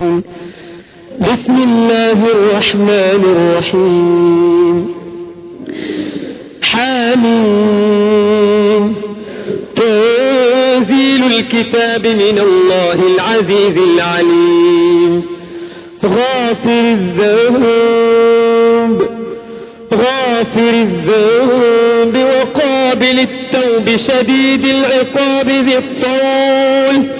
بسم الله الرحمن الرحيم. حامين تنزيل الكتاب من الله العزيز العليم. غافر الذنب. غافر الذنب وقابل التوب شديد العقاب ذي الطول.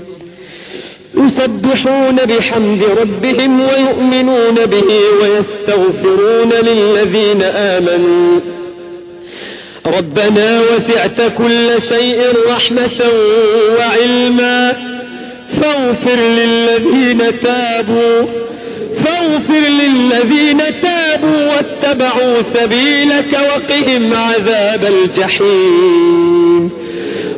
يسبحون بحمد ربهم ويؤمنون به ويستغفرون للذين آمنوا. ربنا وسعت كل شيء رحمة وعلما. فاغفر للذين تابوا. فاغفر للذين تابوا واتبعوا سبيلك وقهم عذاب الجحيم.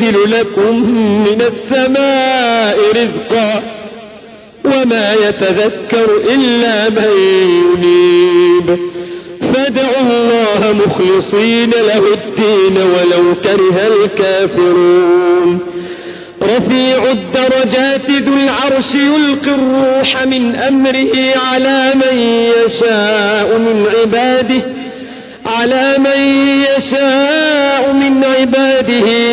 وينزل لكم من السماء رزقا وما يتذكر إلا من ينيب. فادعوا الله مخلصين له الدين ولو كره الكافرون. رفيع الدرجات ذو العرش يلقي الروح من أمره على من يشاء من عباده على من يشاء من عباده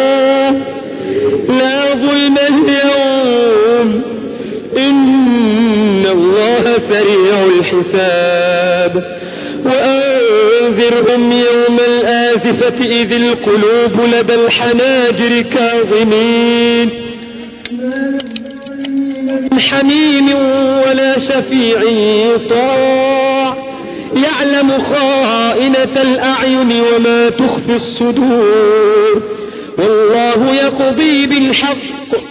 الحساب. وأنذرهم يوم الآزفة إذ القلوب لدى الحناجر كاظمين. حميم ولا شفيع يطاع يعلم خائنة الأعين وما تخفي الصدور. والله يقضي بالحق.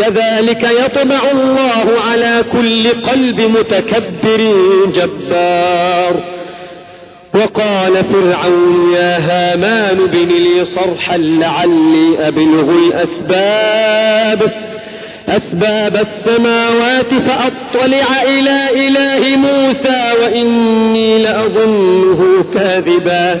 كذلك يطبع الله على كل قلب متكبر جبار. وقال فرعون يا هامان بن لي صرحا لعلي أبلغ الأسباب. أسباب السماوات فأطلع إلى إله موسى وإني لأظنه كاذبا.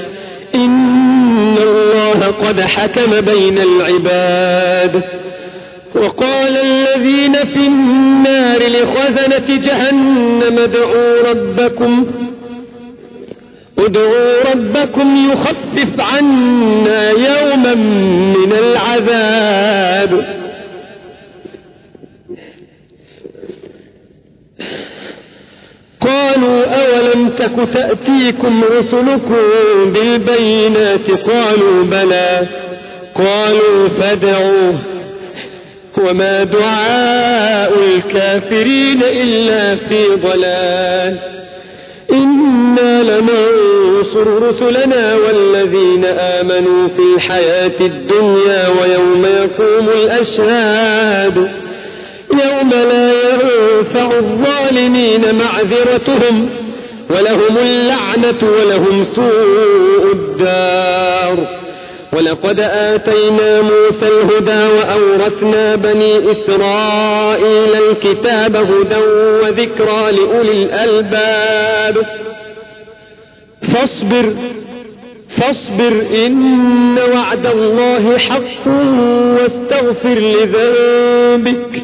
الله قد حكم بين العباد. وقال الذين في النار لخزنة جهنم ادعوا ربكم ادعوا ربكم يخفف عنا يوما من العذاب. قالوا أولم تك تأتيكم رسلكم بالبينات قالوا بلى قالوا فادعوا وما دعاء الكافرين إلا في ضلال إنا لننصر رسلنا والذين آمنوا في الحياة الدنيا ويوم يقوم الأشهاد يوم لا ينفع الظالمين معذرتهم ولهم اللعنة ولهم سوء الدار. ولقد آتينا موسى الهدى وأورثنا بني إسرائيل الكتاب هدى وذكرى لأولي الألباب. فاصبر فاصبر إن وعد الله حق واستغفر لذنبك.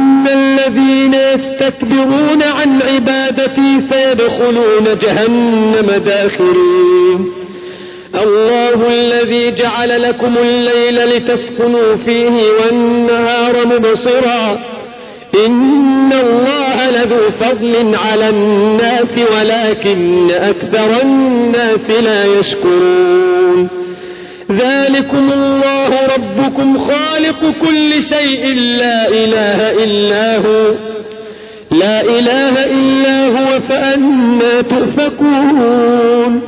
الذين يستكبرون عن عبادتي سيدخلون جهنم داخرين. الله الذي جعل لكم الليل لتسكنوا فيه والنهار مبصرا. إن الله لذو فضل على الناس ولكن أكثر الناس لا يشكرون. ذلكم الله ربكم خالق كل شيء لا إله إلا هو. لا إله إلا هو فأنا تؤفكون.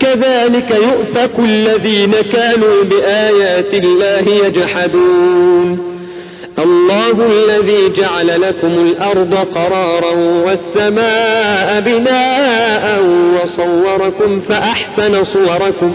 كذلك يؤفك الذين كانوا بآيات الله يجحدون. الله الذي جعل لكم الأرض قرارا والسماء بناء وصوركم فأحسن صوركم.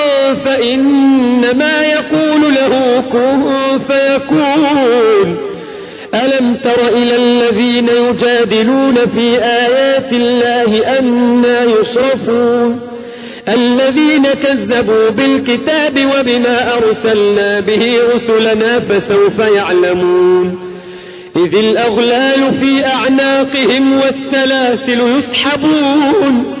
فإنما يقول له كن فيكون. ألم تر إلى الذين يجادلون في آيات الله أنا يصرفون؟ الذين كذبوا بالكتاب وبما أرسلنا به رسلنا فسوف يعلمون. إذ الأغلال في أعناقهم والسلاسل يسحبون.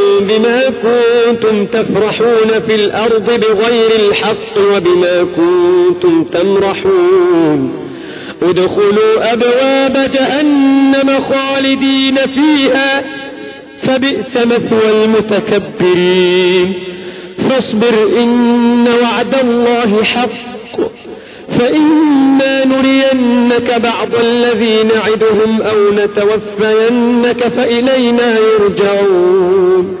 بما كنتم تفرحون في الأرض بغير الحق وبما كنتم تمرحون. ادخلوا أبواب جهنم خالدين فيها. فبئس مثوى المتكبرين. فاصبر إن وعد الله حق. فإما نرينك بعض الذي نعدهم أو نتوفينك فإلينا يرجعون.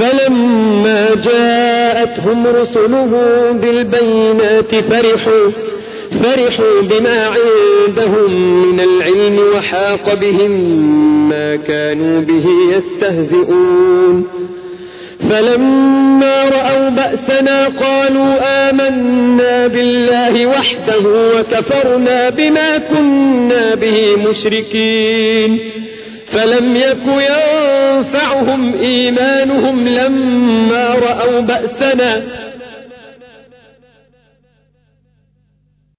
فلما جاءتهم رسلهم بالبينات فرحوا فرحوا بما عندهم من العلم وحاق بهم ما كانوا به يستهزئون. فلما رأوا بأسنا قالوا آمنا بالله وحده وكفرنا بما كنا به مشركين. فلم يك ينفعهم إيمانهم لما رأوا بأسنا.